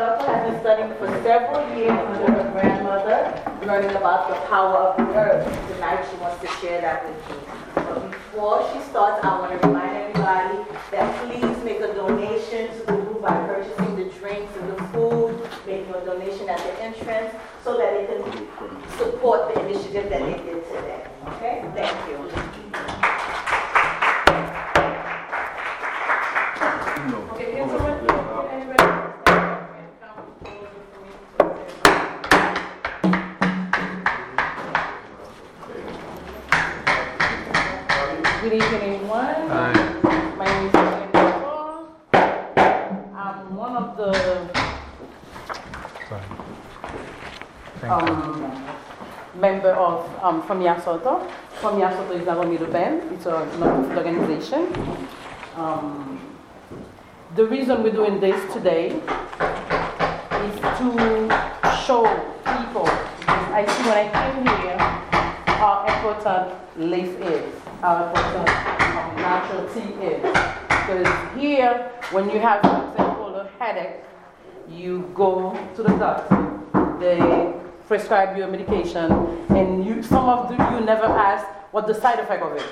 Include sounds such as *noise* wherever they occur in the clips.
Daughter has been studying for several years under her grandmother, learning about the power of the earth. Tonight she wants to share that with you. But before she starts, I want to remind everybody that please make a donation to the group by purchasing the drinks and the food, making a donation at the entrance so that they can support the initiative that they did today. Okay? Thank you. Um, member of um, Famia Soto. Famia Soto is band, it's a non-profit organization. Um, the reason we're doing this today is to show people. I see when I came here how important leaf is, how important um, natural tea is. Because here, when you have, for example, a headache, you go to the doctor, they prescribe you a medication, and you, some of you never ask what the side effect of it.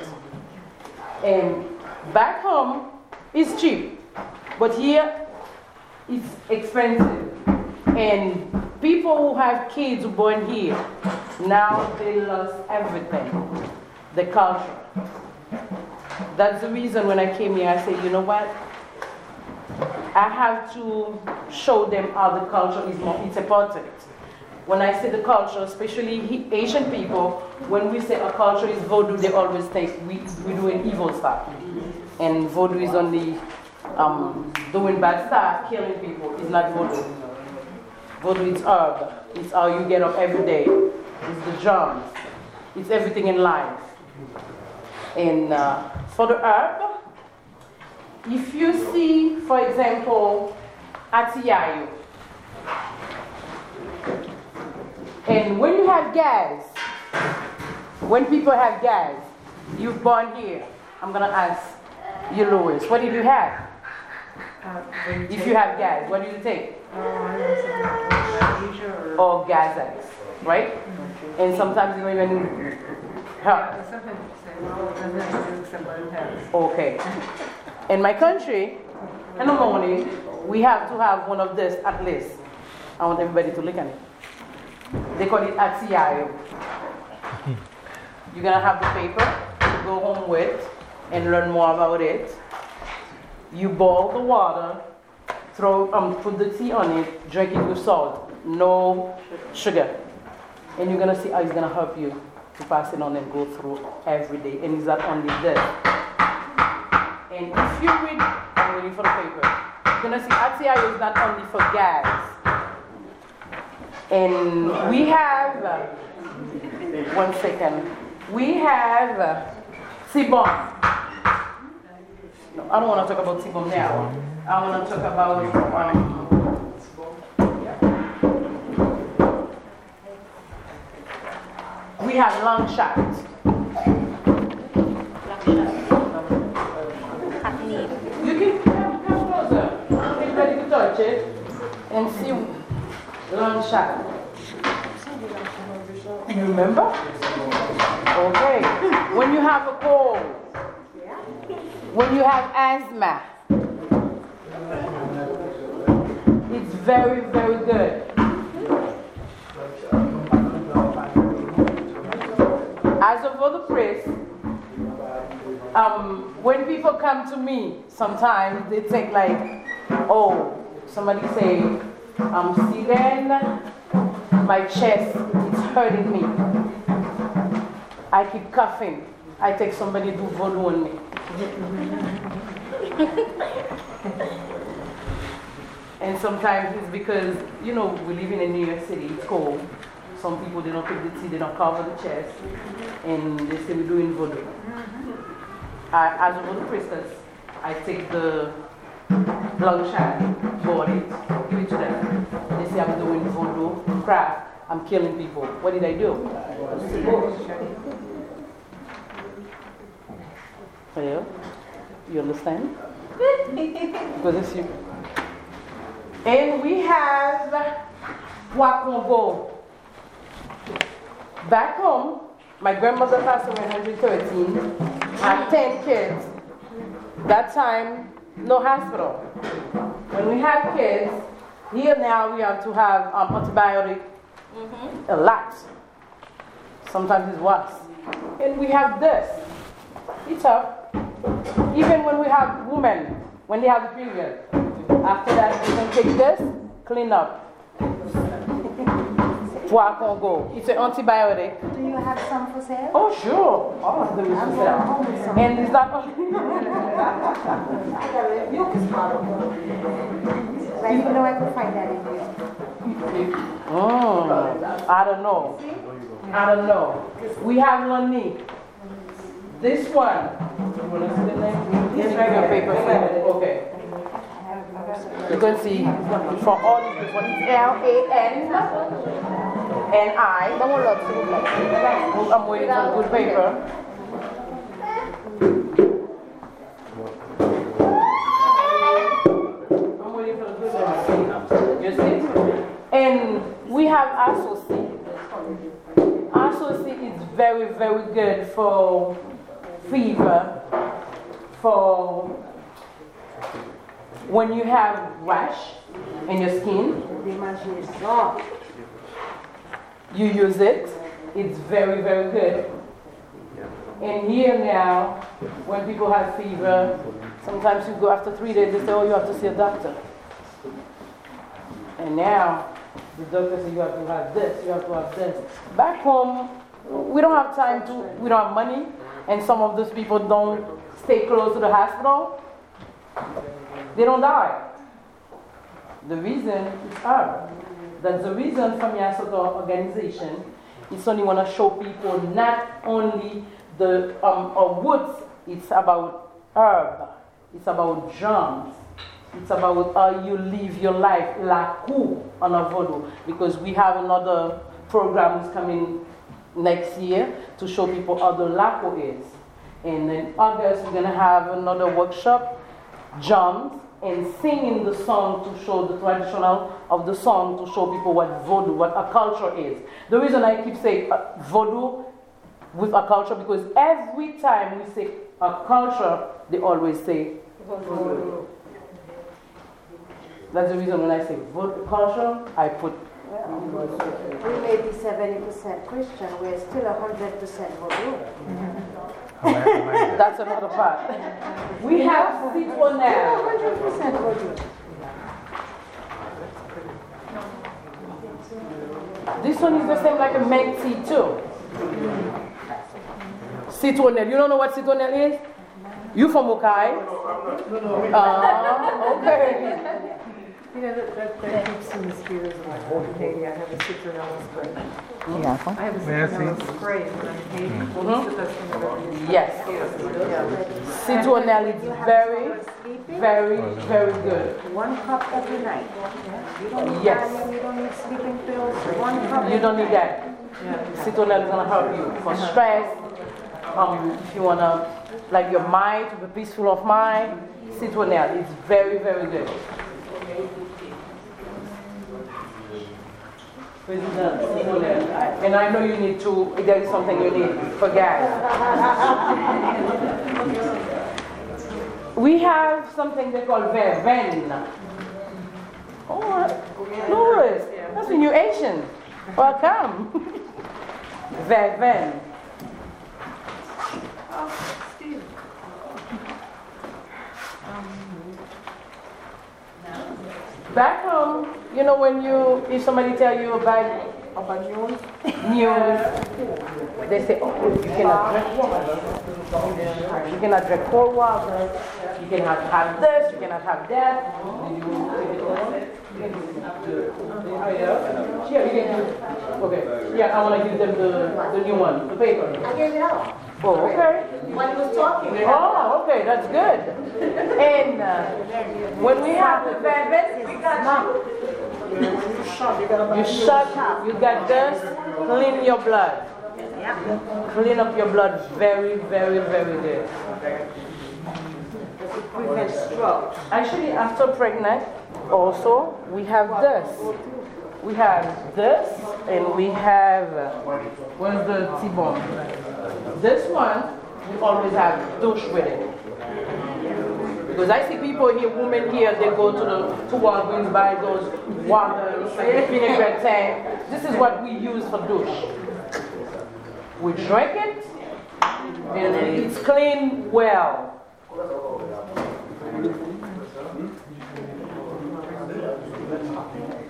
And back home, it's cheap, but here, it's expensive. And people who have kids born here, now they lost everything the culture. That's the reason when I came here, I said, you know what? I have to show them how the culture is more, it's important. When I say the culture, especially Haitian people, when we say a culture is voodoo, they always think we, we're doing evil stuff. And voodoo is only um, doing bad stuff, killing people. It's not voodoo. Voodoo is herb. It's how you get up every day. It's the germs. It's everything in life. And uh, for the herb, if you see, for example, atiyayu, and when you have gas, when people have gas, you're born here. I'm going to ask you, Louis, what did you have? Uh, if you have gas, what do you take? Uh, or Gas-X, right? And sometimes you don't even help. Okay. In my country, in the morning, we have to have one of this at least. I want everybody to look at it. They call it atiyayo. You're going to have the paper to go home with and learn more about it. You boil the water, throw, um, put the tea on it, drink it with salt, no sugar. And you're going to see how it's going to help you to pass it on and go through every day. And it's not only this. And if you read, I'm waiting for the paper, you're going to see Atiayo is not only for gas. And we have, one second, we have uh, Sibon. No, I don't want to talk about Sibon now. I want to talk about. Um, we have long shot. You can come, closer. Get ready to touch it and see long shot. You remember? Okay. When you have a cold, when you have asthma, it's very, very good. As a voodoo priest, um, when people come to me, sometimes they think like, oh, somebody say, um, Siren, my chest is hurting me. I keep coughing. I take somebody do voodoo on me. *laughs* And sometimes it's because, you know, we live in New York City, it's cold. Some people, they don't pick the tea, they don't cover the chest, and they say we're doing voodoo. I, as a voodoo priestess, I take the long shot, it, I'm killing people. What did I do? Hello? You understand? because it's you. And we have Wakongo. Back home, my grandmother passed away in 1913. had 10 kids. That time, no hospital. When we have kids, here now we have to have um, antibiotic -hmm. a lot. Sometimes it's worse. And we have this. It's up. Even when we have women, when they have the period, after that, we can take this, clean up. *laughs* Pois Congo. It's an antibiotic. Do you have some for sale? Oh, sure. All *laughs* *laughs* of them is for sale. And is that. Like, you know, I could find that in here. Oh, I don't know. I don't know. We have Lani. This one. You want to see the name? Here's your paper. Okay. You can see for all these people, L A N N I. I'm waiting for good paper. And we have associate. Associate is very, very good for fever, for when you have rash in your skin, you use it. It's very, very good. And here now, when people have fever, sometimes you go after three days, they say, Oh, you have to see a doctor. And now, the doctor says, You have to have this, you have to have this. Back home, we don't have time to, we don't have money, and some of those people don't stay close to the hospital. They don't die. The reason is herb. That's the reason from Yasoto organization. It's only want to show people not only the um, uh, woods, it's about herb, it's about germs, it's about how you live your life, laku on a voodoo. Because we have another program coming next year to show people how the laku is. And in August, we're going to have another workshop, germs, and singing the song to show the traditional of the song to show people what voodoo, what a culture is. The reason I keep saying uh, voodoo with a culture because every time we say a culture, they always say voodoo. That's the reason when I say voodoo culture, I put. we may be 70% Christian, we're still 100% voodoo. That's another part. We have people now. 100% This one is the same like a Menti too. Citronelle. You don't know what citronelle is? You from Okai? Uh, okay. You know, that, that, that keeps in the spirit of my whole Haiti. I have a citronella spray. I have a citronella spray when I'm Haiti. -hmm. It's the best thing I've ever used. Yes. Citronelle is very, very, very good. One cup every night. You don't need Yes. Valium, you don't need sleeping pills. One cup You don't need that. Yeah. Citronelle is going to help you for stress. Um, if you want to, like your mind, to be peaceful of mind, citronelle is very, very good. And I know you need to, there is something you need for gas. we have something they call verven. Oh, Louis, that's a new Haitian. Welcome. *laughs* verven. Oh Steve. Back home, you know, when you, if somebody tell you about, about news, news, they say, oh, you cannot drink water. You cannot drink cold water. You cannot have this, you cannot have that. You take it home? Yeah, you can do Okay. Yeah, I want to give them the, the new one, the paper. I gave it out. Oh, okay. When he was talking. Oh, okay, that's good. And uh, when we have the you shut, you got dust, clean your blood. Clean up your blood very, very, very good. Prevent stroke. Actually, after pregnant, also, we have this. We have this, and we have, where's the T-bone? This one, we always have douche with it. Because I see people here, women here, they go to the to Walgreens, buy those water, vinaigrette tank. This is what we use for douche. We drink it, and it's clean well.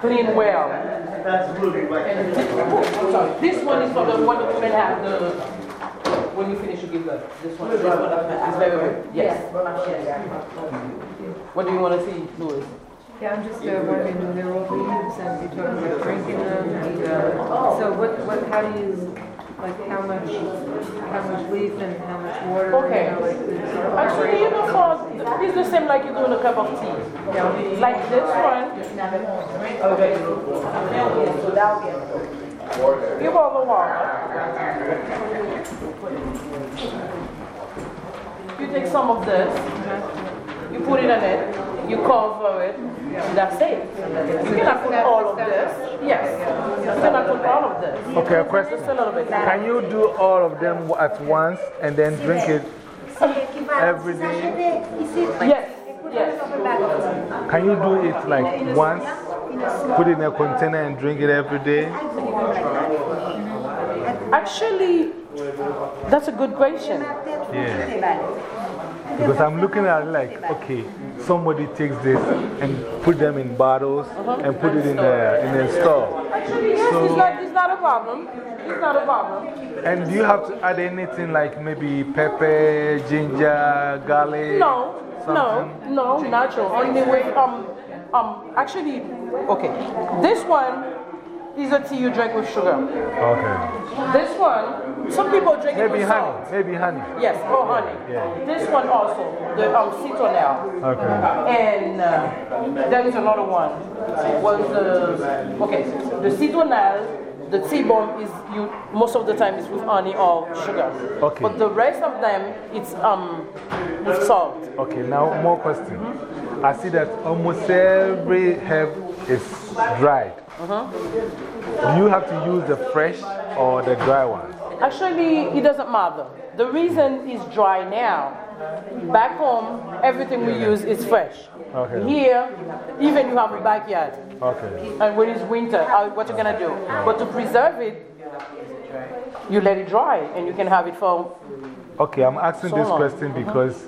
Clean well. And this, oh, this one is for the one the women have the, when you finish you give birth. This one, this one is very good. Yes. What do you want to see, Louis? Yeah, I'm just uh, wondering, they're all leaves and you're talking about drinking them and, uh, so what, what, how do you, like, how much, how much leaf and how much water? Okay. you know, like, sort of Actually, you know, for, it's the same like you do in a cup of tea. Like this one, give all the water. You take some of this, you put it in it, you cover it, and that's it. You cannot put all of this. Yes. You cannot put all of this. Okay, a question. Just a little bit. Can you do all of them at once and then drink it every day? Yes. Yes. Can you do it like once, put it in a container and drink it every day? Actually, that's a good question. Yeah. Because I'm looking at it like, okay, somebody takes this and put them in bottles and put it in the, in the store. Actually, yes, it's, not, it's not a problem. It's not a problem. And do you have to add anything like maybe pepper, ginger, garlic? No, no, something? no, natural. Only way, um, um, actually, okay. This one is a tea you drink with sugar. Okay. This one, some people drink it Maybe with honey, salt. maybe honey. Yes, or honey. Yeah. This one also, the um, citronelle. Okay. And uh, there is another one. Was the, okay, the citronelle, the T-bomb is, you, most of the time is with honey or sugar. Okay. But the rest of them, it's um, with salt. Okay, now more question. I see that almost every herb is dried. Uh-huh. Do you have to use the fresh or the dry one? Actually, it doesn't matter. The reason it's dry now, back home, everything we use is fresh. Okay. Here, even you have a backyard. Okay. And when it's winter, how- what you gonna do? But to preserve it, you let it dry and you can have it for. Okay, I'm asking So this long. question because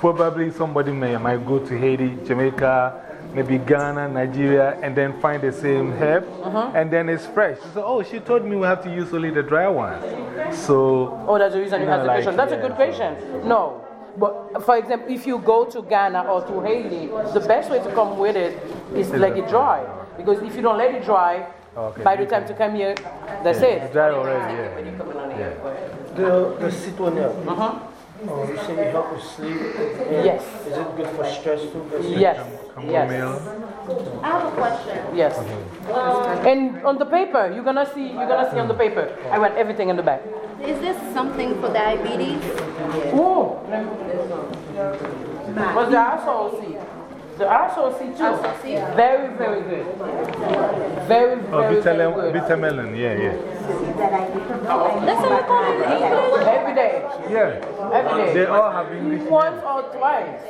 probably somebody may, might go to Haiti, Jamaica, maybe Ghana, Nigeria, and then find the same herb, and then it's fresh. So, oh, she told me we have to use only the dry one. So, Oh, that's the reason you Yeah, have the like, question. That's a good so- question. No. But for example, if you go to Ghana or to Haiti, the best way to come with it is let it dry. Because if you don't let it dry, Okay. by the time to come here, that's it's it. dry already, yeah. The, the citronelle. Uh -huh. Oh, you say it helps with sleep? And Yes. Is it good for stress too? Yes. Yes. I have a question. Yes. Um, and on the paper, you're gonna see, you're gonna see on the paper, I want everything in the back. Is this something for diabetes? Oh. But the asshole seed. The asshole seed too. Very, very good. Very, Oh, bitter, very good. bitter melon, yeah, yeah. That's what we call it in English. Every day. Yeah. Every day. They all have English. Once or twice.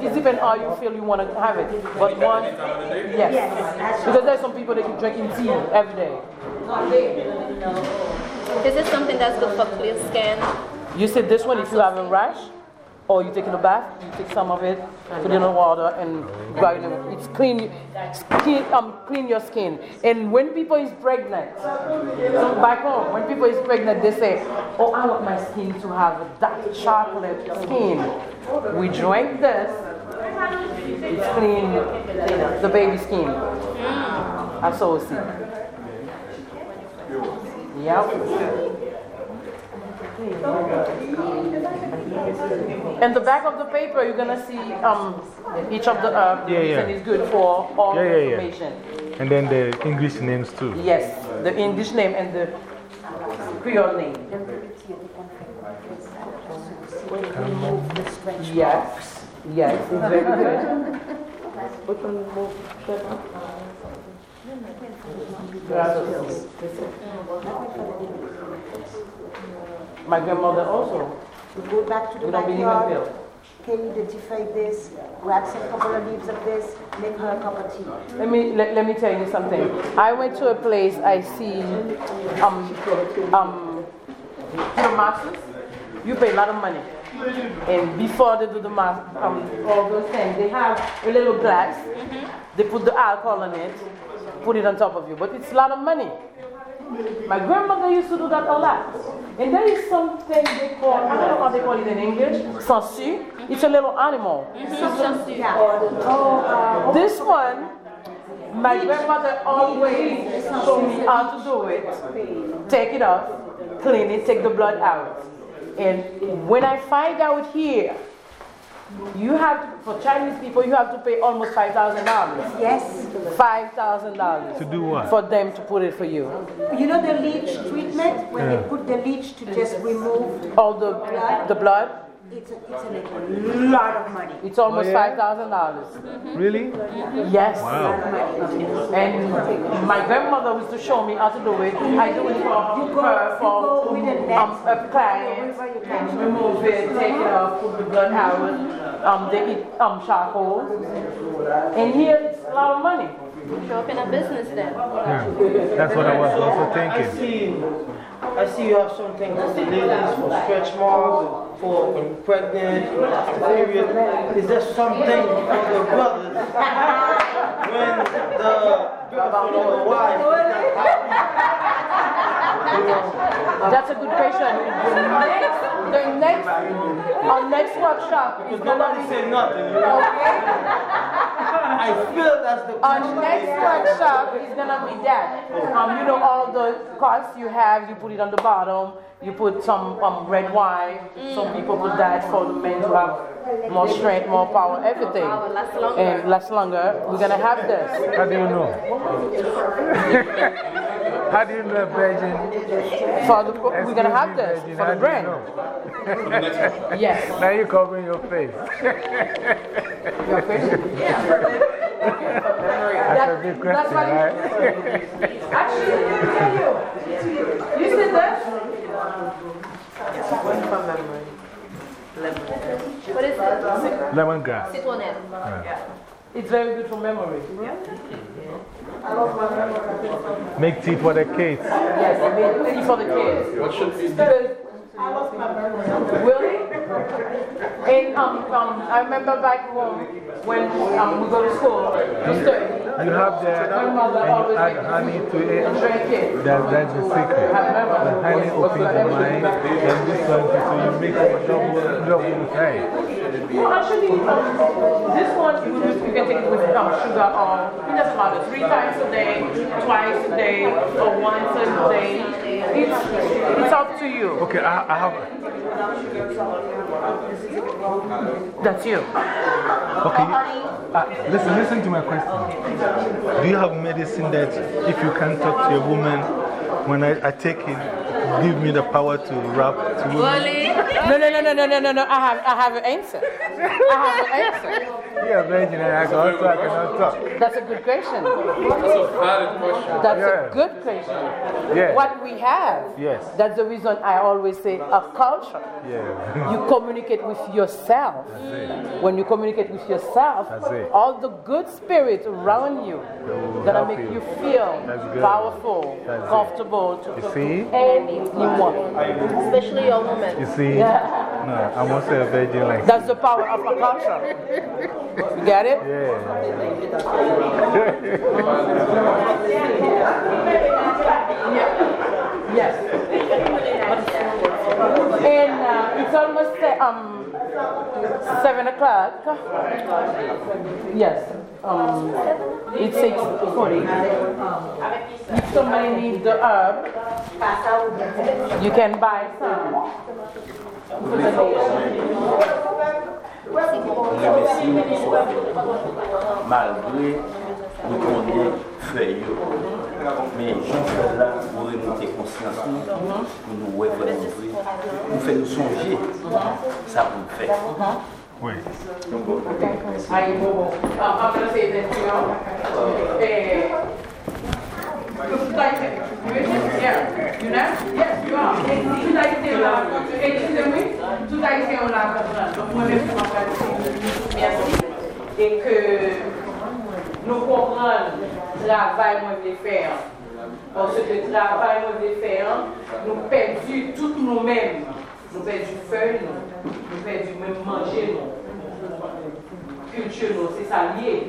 It's even how you feel you want to have it. But once, yes. Because there's some people that keep drinking tea every day. Is this is something that's good for clear skin? You said this one if you have a rash or you taking a bath, you take some of it, put it in the water and dry it. It's clean, clean, um, clean your skin. And when people is pregnant, so back home, when people is pregnant, they say, oh, I want my skin to have a dark chocolate skin. We drink this It's clean the baby skin. Associate. Yep. In the back of the paper, you're gonna see um, each of the uh, Yeah, yeah. is good for all Yeah, the yeah, yeah. information. And then the English names too. Yes, the English name and the Creole name. Yes, yes, it's very good. My grandmother also. You go back to the We don't believe in backyard, can you identify this, grab some couple of leaves of this, make her a cup of tea. Let me, let, let me tell you something. I went to a place, I see, um, um, the masses, you pay a lot of money. And before they do the mass, um, all those things, they have a little glass, they put the alcohol in it, put it on top of you. But it's a lot of money. My grandmother used to do that a lot. And there is something they call, I don't know how they call it in English, sansu. It's a little animal. Oh, uh, this one, my grandmother always showed me how to do it. Take it off, clean it, take the blood out. And when I find out here, you have to, for Chinese people, you have to pay almost $5,000. Yes. $5,000 To do what? for them to put it for you. You know the leech treatment, when they put the leech to just remove, All the, the blood, it's a, it's a lot of money. it's almost Oh, yeah? $5,000. Really? Yes. Wow. And my grandmother used to show me how to do it. I do it for her, for with a net, um, a client. you can. Remove it, take it off, put the blood out. Um, they eat um, charcoal. And here it's a lot of money. Show up in a business then. Yeah. That's what I was also I thinking. I see you have something for the ladies, for stretch marks, for when pregnant, period. Is there something for the brothers when the girlfriend or the wife is not happy? You know, That's a good question. The next, our next workshop because nobody said nothing, you know? I feel that's the Our question. next workshop is gonna be that. Um, you know, all the costs you have, you put it on the bottom. You put some um, red wine. Some people put that for the men to have more strength, more power, everything. Last longer. And last longer. We're gonna have this. How do you know? *laughs* How do you know a virgin? For the, we're gonna have this Virgin, for the do you brand. know? *laughs* *laughs* Yes. Now you're covering your face. *laughs* Your question? Yeah. That's a big That's question, why- right? Actually, let me tell you. You said that? What is it? Lemongrass. Citronelle. It's very good for memory. Make tea for the kids. Yes, tea for the kids. What should be Really? And um, um, I remember back home when um, we go to school, to study. You have the, and you add honey to and it. drink it. That, that's the secret. The honey opens the mind, and this one, so you make it double, double hey. Well, actually, um, this one, you, you can take it with um, sugar or, it doesn't matter, three times a day, twice a day, or once a day. It's, it's up to you. Okay, I, I have. That's you. Okay, uh, listen, listen to my question. Do you have medicine that if you can't talk to a woman, when I, I take it, give me the power to rap to women? No, no, no, no, no, no, no, no. I have, I have an answer. I have an answer. You're a virgin and I can also I cannot talk. That's a good question. That's Yeah. a good question. Yeah. What we have, Yes. that's the reason I always say a culture. Yeah. You communicate with yourself. When you communicate with yourself, That's it. all the good spirits around you gonna make you. you feel That's powerful, That's it. comfortable to You see? to anyone. Especially your woman. You see? No, I'm also a virgin like That's the power of a culture. You get it? Yeah. Yes. And uh, it's almost uh, um, 7 o'clock. Yes. Um, it's 6.40. If somebody needs the herb, you can buy some. Malgré nous connaît feuille, mais j'en là pour remonter conscience, pour nous représenter, pour faire nous songer, ça pour nous faire. Oui to say this, you know. Eh, Tout a été, yeah, you know? Yes, you are. Tout a été là, excusez-moi, tout a été là, donc moi-même, je Merci. Et que nous comprenons le travail nous devons faire. Parce que le travail nous devons faire, nous perdons tout nous-mêmes. Nous perdons feuilles, nous perdons même manger, nous culture, nous, c'est ça lié.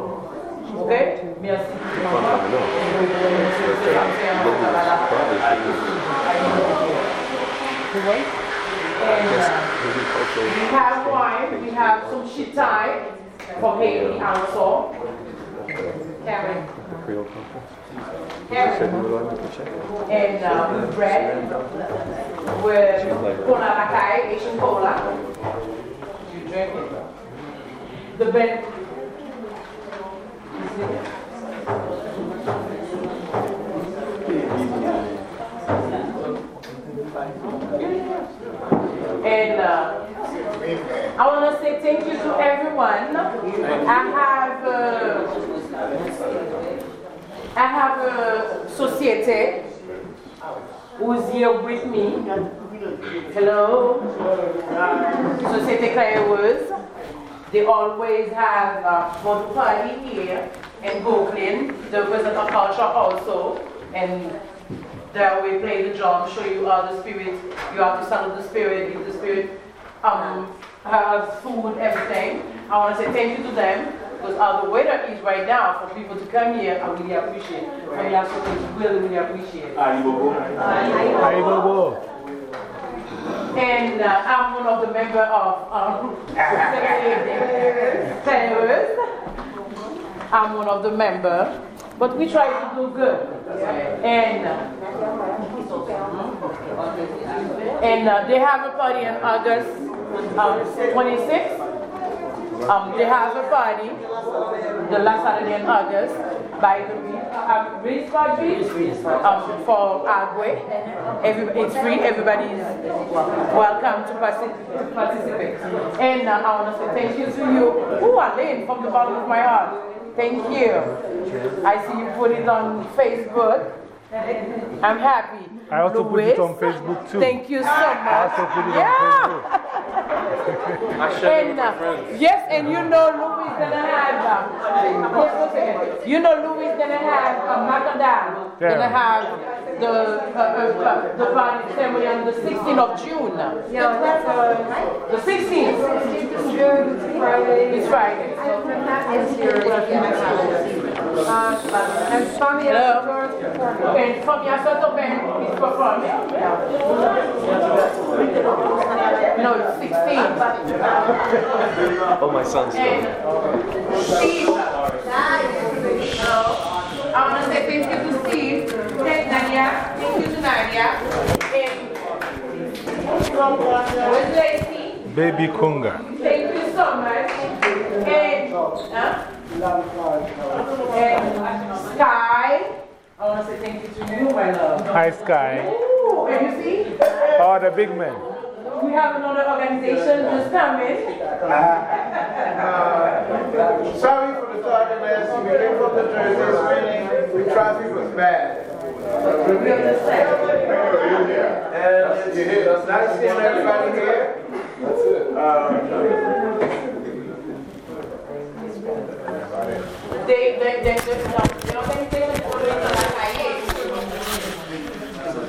Ok Merci. We have wine, we have some shitai from Haiti also. Karen. Karen. And um, bread with cola lakai, Haitian cola. You drink it. The ben I want to say thank you to everyone. I have, uh, I have a societe who's here with me. Hello. Societe Claireuse. They always have uh, one party here in Brooklyn. They represent our culture also. And there we play the drum, show you how the spirit, you have to salute the spirit, give the spirit um, have food, everything. I want to say thank you to them because how the weather is right now for people to come here, I really appreciate it. I really, absolutely, really, really appreciate it. Ayibobo. And uh, I'm one of the members of um, *laughs* Terrors. I'm one of the members. But we try to do good. And, and uh, they have a party in August um, 26th. Um, they have a party the last Saturday in August by the um, Reese Party um, for. Every, it's free, everybody is welcome to partic participate. And uh, I want to say thank you to you, who are late from the bottom of my heart. Thank you. I see you put it on Facebook. I'm happy. I also put it on Facebook too. Thank you so much. I also put it yeah. on Facebook. and, uh, yes, and you know Louis gonna have, wait you know Louis gonna have uh, Macadam, Yeah. gonna have the, uh, uh, uh, the party ceremony on the 16th of June. Yeah, that's uh, The 16th. June, it's Friday. It's Friday. It's here. Uh, and Swami has George performing. And from Yasoto Band is performing. No, it's 16th. Oh, my son's And Steve, I want to say thank you to Steve, thank Nadia, thank you to Nadia, and Baby Kunga. thank you so much, and, huh? And Sky, I want to say thank you to you, my love. Hi, Sky. Ooh, and you see, Oh, the big man. we have another organization just coming. Sorry for the tardiness. We came from the Jersey, it's raining. The traffic was bad. We understand. And it's nice seeing everybody here. That's it. Um, they, they, they, they, they don't, they don't